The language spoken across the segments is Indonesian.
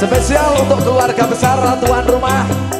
Spesial untuk keluarga besar tuan rumah.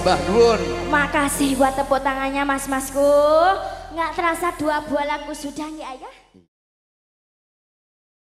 sembah nuwun. Makasih buat tepuk tangannya mas-masku. Nggak terasa dua buah lagu sudah nggak ayah.